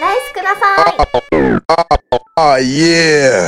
ライスください。え。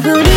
拳を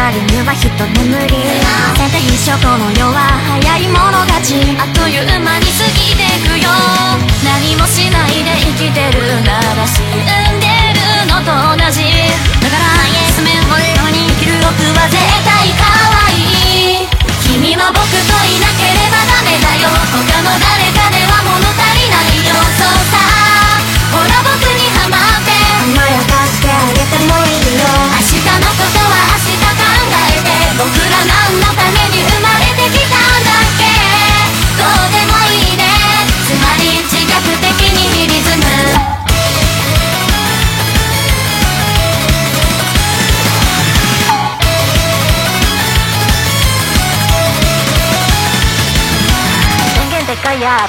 昼下がりには人眠り先手必勝この世は早い者勝ちあっという間に過ぎてくよ何もしないで生きてるなら死んでるのと同じだから爪をように生きる僕は絶対可愛い君は僕といなければダメだよ。他の誰か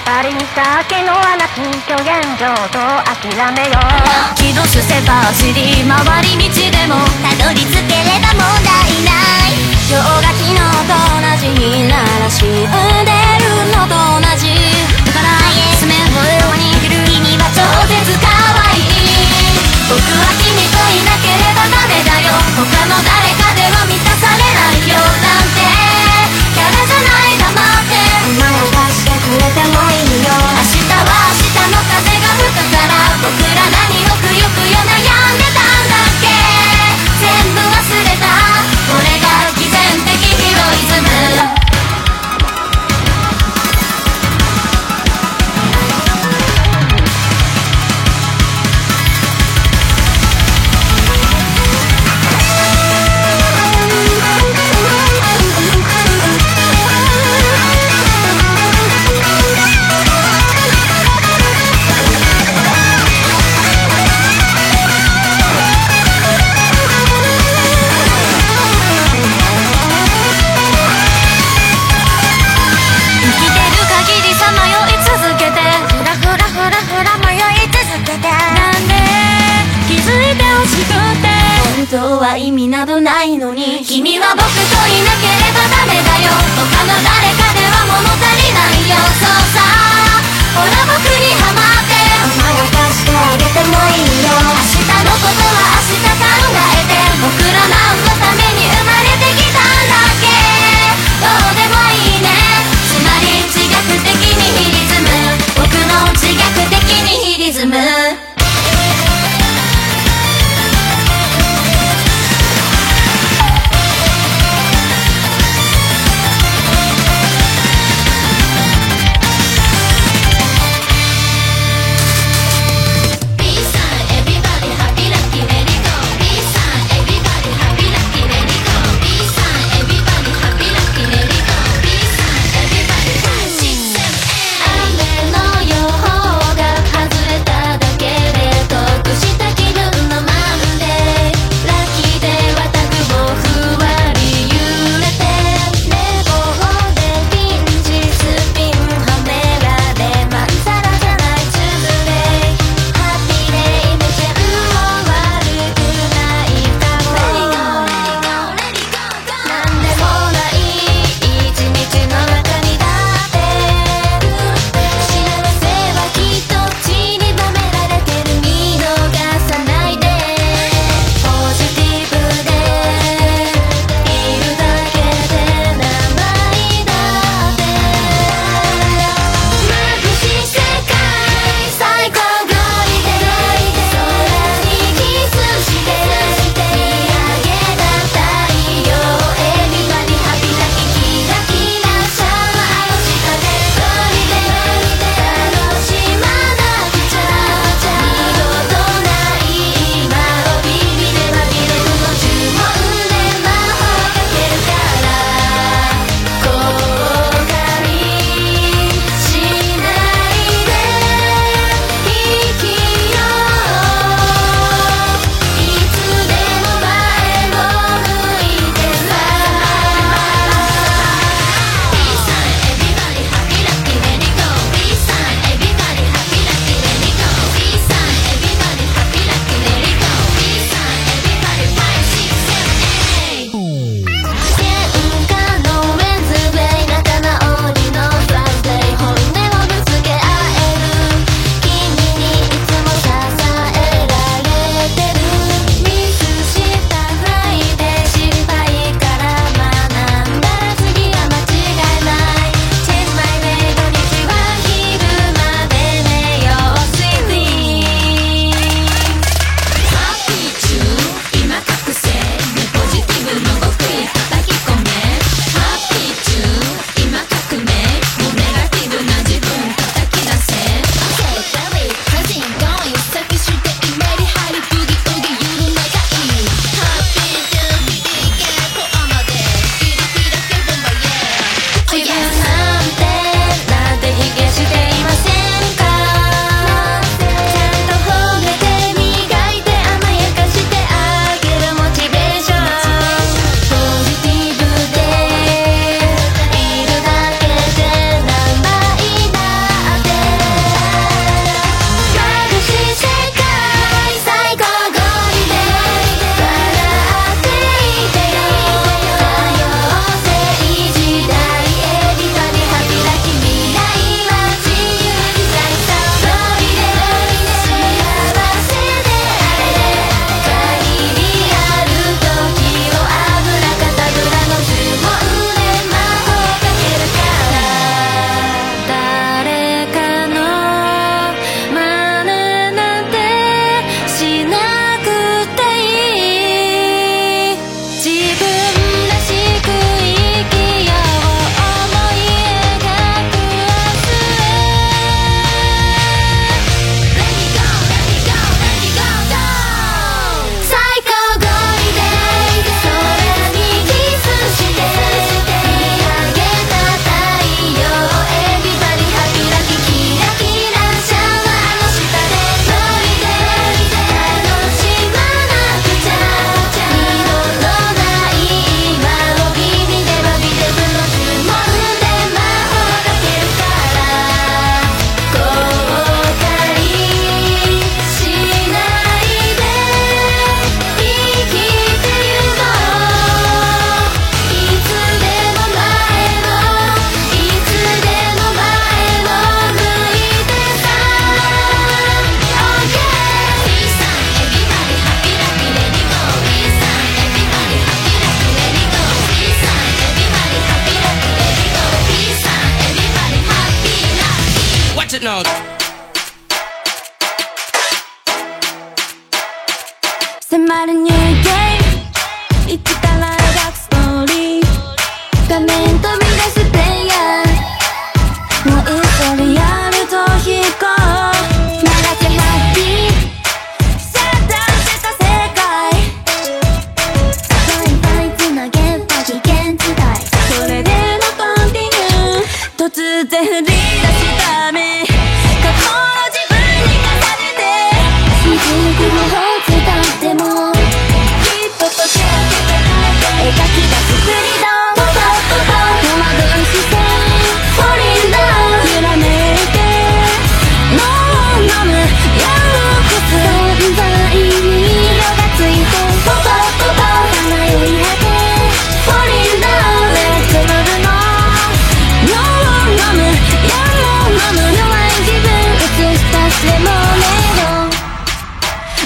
かやっぱりにした昨日はなき虚言上と諦めよう軌道修正ば走り回り道でもたどり着ければ問題ない今日が昨日と同じ日なら死んでるのと同じだから爪を握る君は超絶可愛い僕は君といなければダメだよ。他の誰僕ら何をくよくよ悩んでたんだ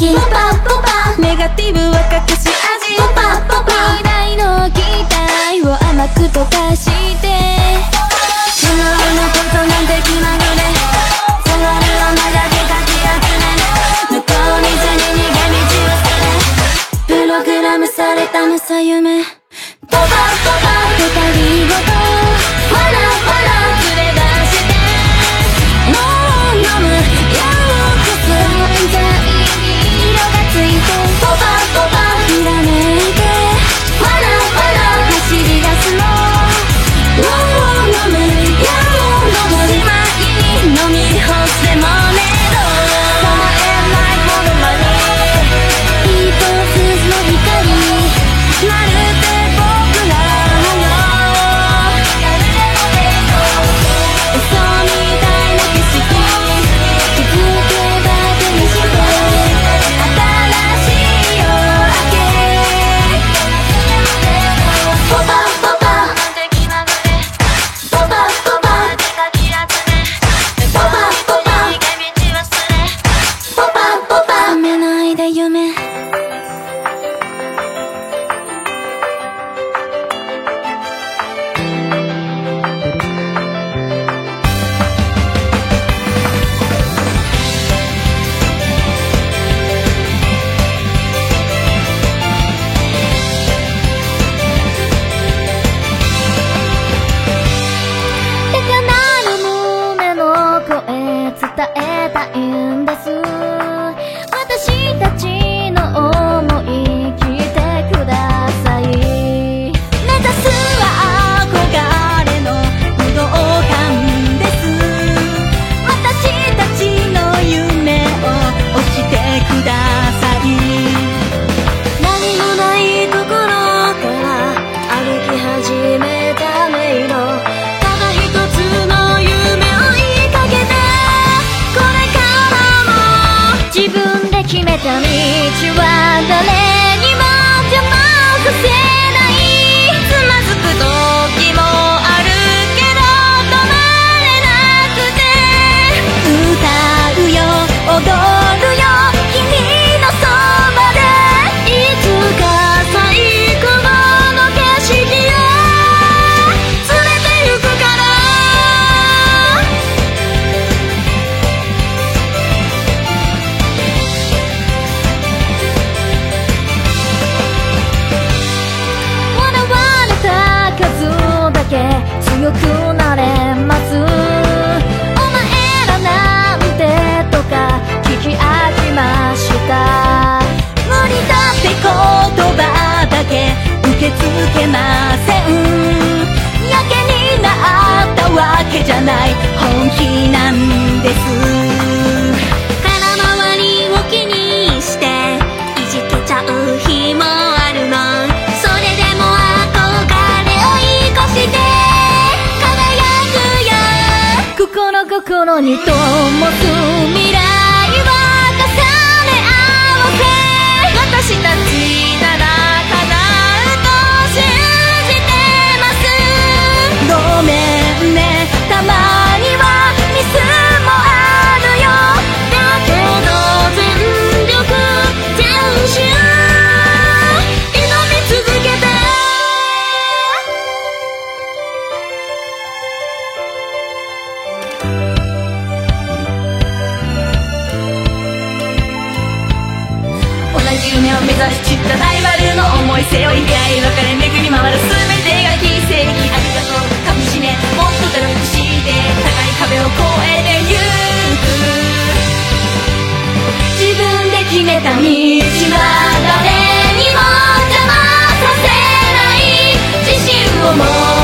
Get けません。やけになったわけじゃない。本気なんです。空回りを気にしていじけちゃう日もあるの。それでも憧れを生かして輝くよ。心心に灯す未来たライバルの思い背負い出会い別れ巡り回る全てが奇跡ありがとうかみしめもっと努力して高い壁を越えてゆく自分で決めた道は誰にも邪魔させない。自信を持って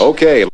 Okay.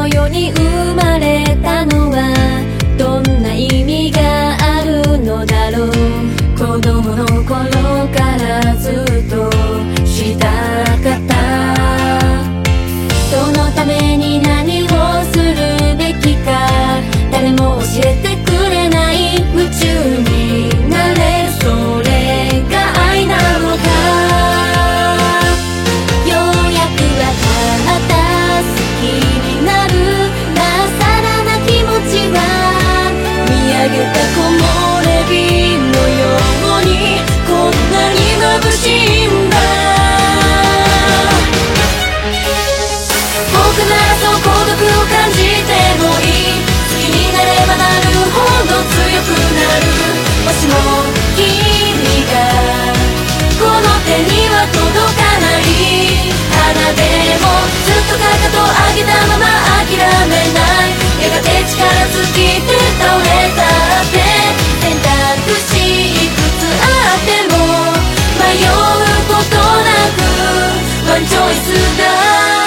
の世に生まれたのはどんな意味があるのだろう。子供の頃からずっとしたかったそのために何をするべきか誰も教えてくれない夢中になれそうでもずっとかかと上げたまま諦めない。やがて力尽きて倒れたって選択肢いくつあっても迷うことなくワンチョイスだ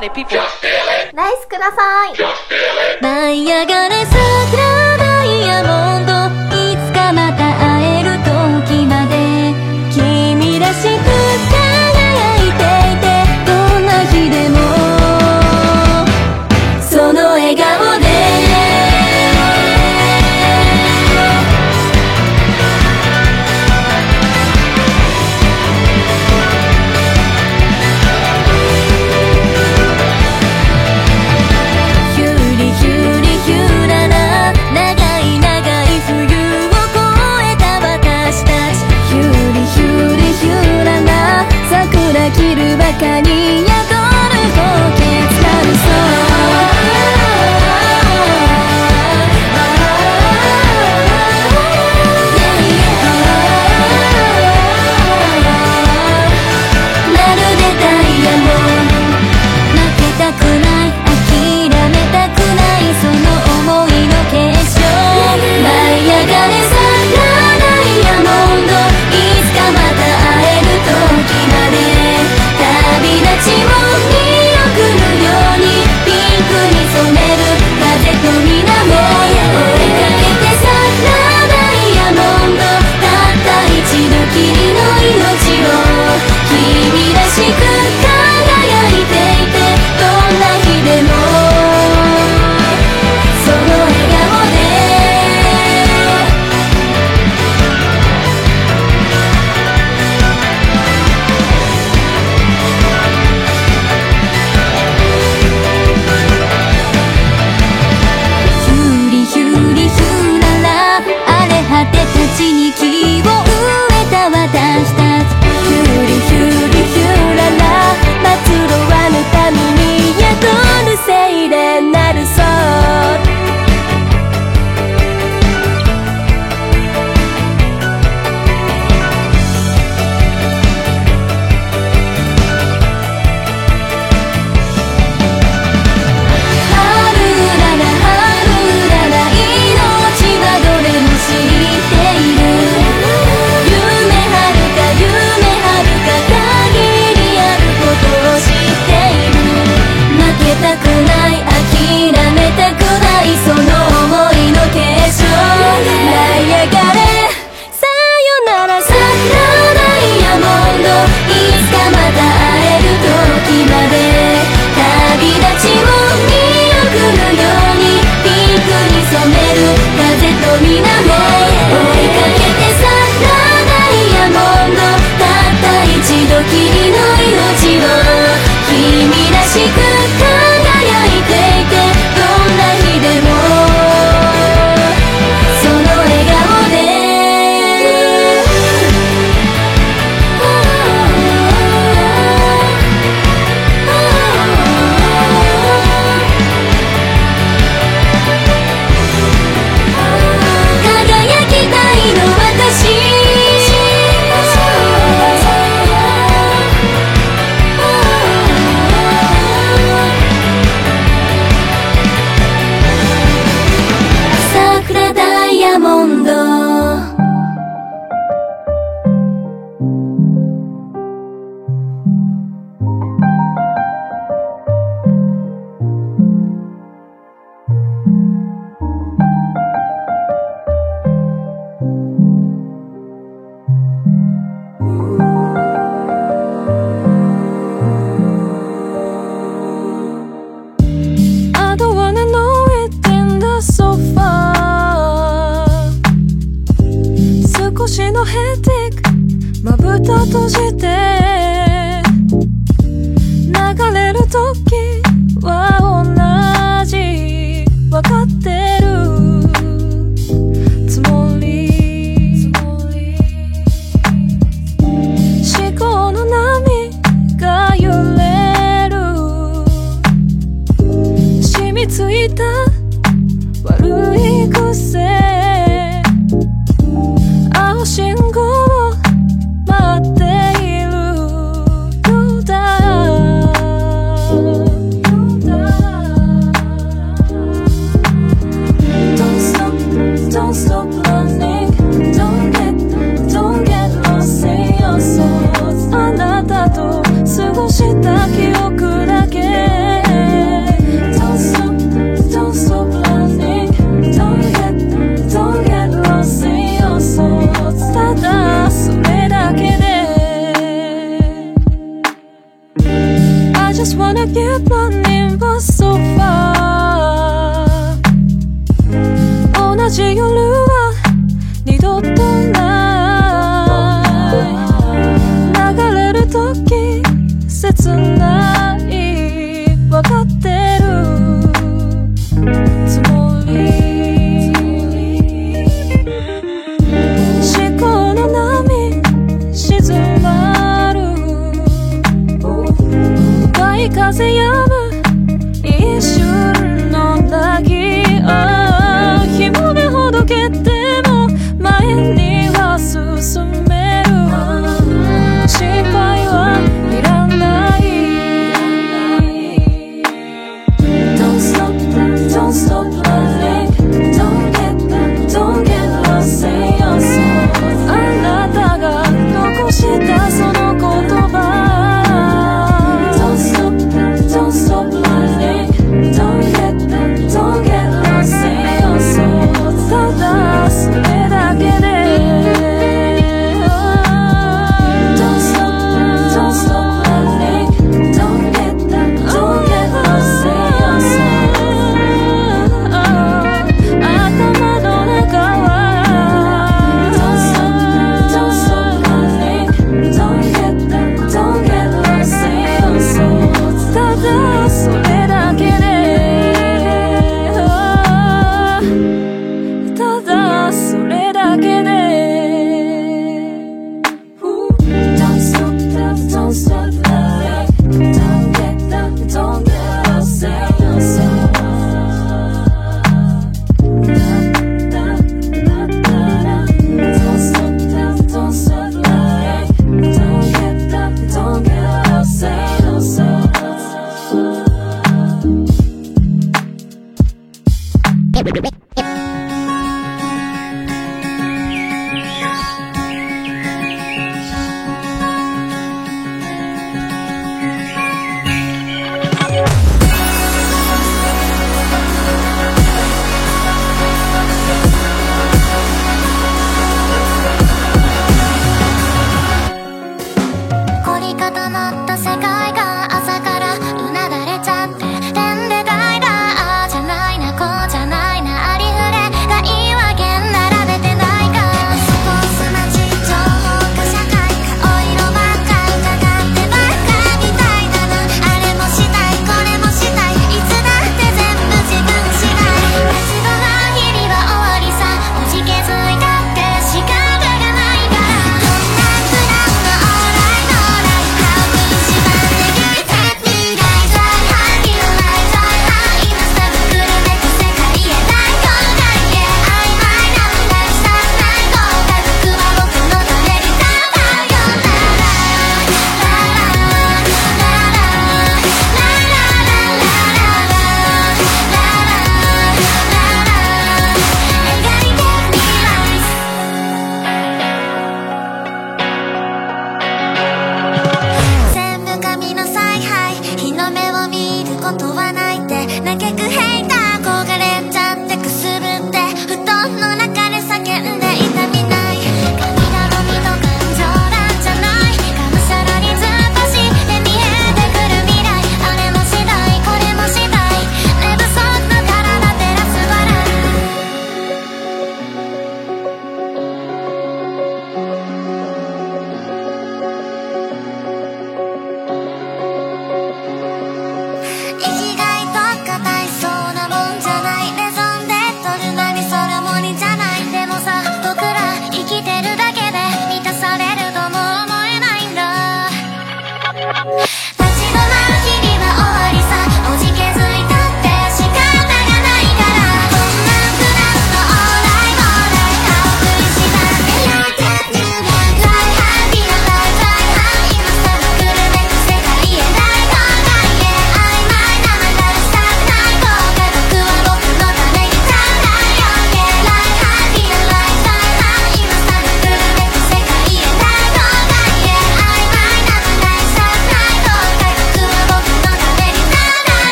body, people.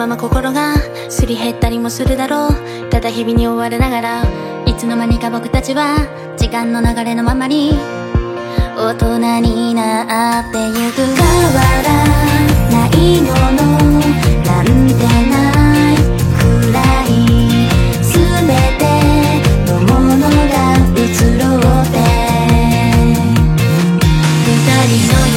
まま心がすり減ったりもするだろうただ日々に追われながらいつの間にか僕たちは時間の流れのままに大人になってゆく変わらないものなんてないくらい全てのものが移ろって二人の